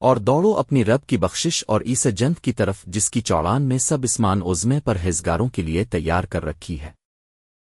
اور دوڑو اپنی رب کی بخشش اور عیس جنت کی طرف جس کی چوڑان میں سب اسمان عزمے پر ہزگاروں کے لیے تیار کر رکھی ہے۔